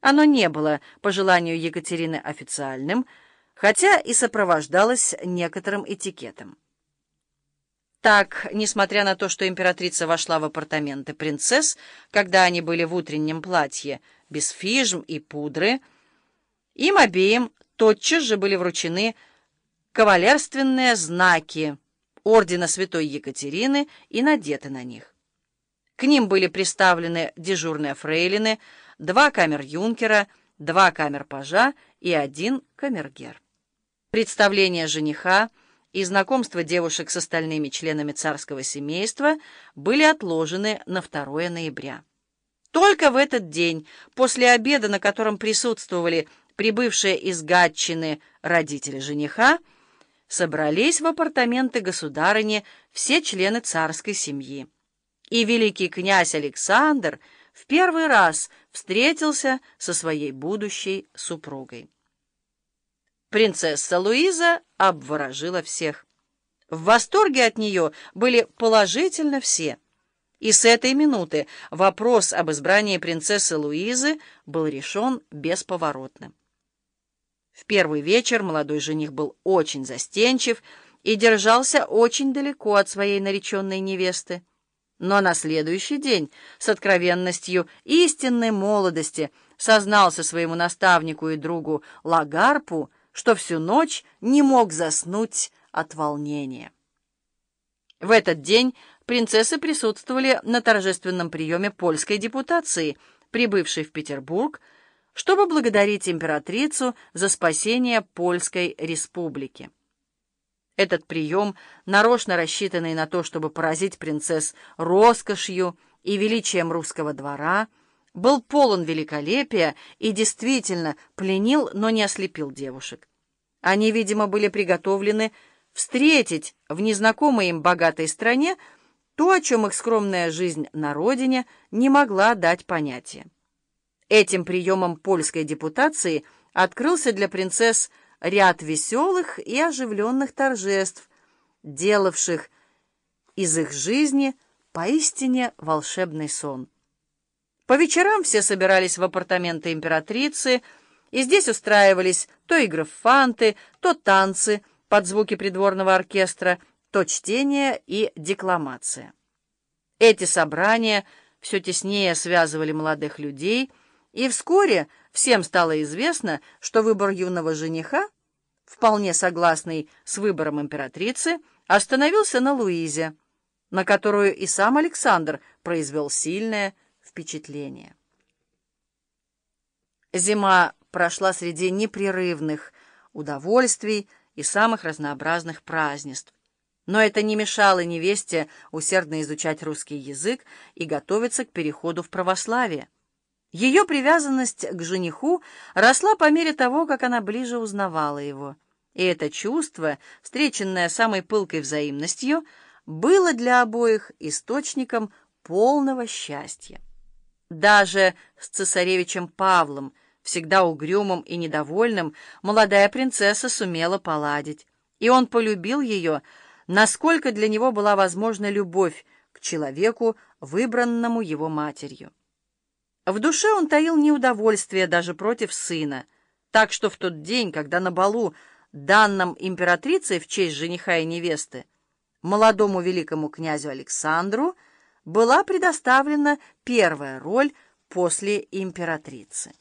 Оно не было, по желанию Екатерины, официальным, хотя и сопровождалось некоторым этикетом. Так, несмотря на то, что императрица вошла в апартаменты принцесс, когда они были в утреннем платье, без фижм и пудры, им обеим тотчас же были вручены кавалерственные знаки ордена святой Екатерины и надеты на них. К ним были приставлены дежурные фрейлины, два камер-юнкера, два камер-пажа и один камергер. Представление жениха и знакомство девушек с остальными членами царского семейства были отложены на 2 ноября. Только в этот день, после обеда, на котором присутствовали прибывшие из Гатчины родители жениха, собрались в апартаменты государыни все члены царской семьи. И великий князь Александр в первый раз встретился со своей будущей супругой. Принцесса Луиза обворожила всех. В восторге от нее были положительно все. И с этой минуты вопрос об избрании принцессы Луизы был решен бесповоротно. В первый вечер молодой жених был очень застенчив и держался очень далеко от своей нареченной невесты. Но на следующий день с откровенностью истинной молодости сознался своему наставнику и другу Лагарпу, что всю ночь не мог заснуть от волнения. В этот день принцессы присутствовали на торжественном приеме польской депутации, прибывшей в Петербург, чтобы благодарить императрицу за спасение Польской республики. Этот прием, нарочно рассчитанный на то, чтобы поразить принцесс роскошью и величием русского двора, был полон великолепия и действительно пленил, но не ослепил девушек. Они, видимо, были приготовлены встретить в незнакомой им богатой стране то, о чем их скромная жизнь на родине не могла дать понятия. Этим приемом польской депутации открылся для принцесс ряд веселых и оживленных торжеств, делавших из их жизни поистине волшебный сон. По вечерам все собирались в апартаменты императрицы, и здесь устраивались то игры в фанты, то танцы под звуки придворного оркестра, то чтение и декламация. Эти собрания все теснее связывали молодых людей, и вскоре всем стало известно, что выбор юного жениха, вполне согласный с выбором императрицы, остановился на Луизе, на которую и сам Александр произвел сильное впечатление. Зима прошла среди непрерывных удовольствий и самых разнообразных празднеств. Но это не мешало невесте усердно изучать русский язык и готовиться к переходу в православие. Ее привязанность к жениху росла по мере того, как она ближе узнавала его. И это чувство, встреченное самой пылкой взаимностью, было для обоих источником полного счастья. Даже с цесаревичем Павлом, всегда угрюмым и недовольным, молодая принцесса сумела поладить, и он полюбил ее, насколько для него была возможна любовь к человеку, выбранному его матерью. В душе он таил неудовольствие даже против сына, так что в тот день, когда на балу, данном императрицей в честь жениха и невесты, молодому великому князю Александру была предоставлена первая роль после императрицы.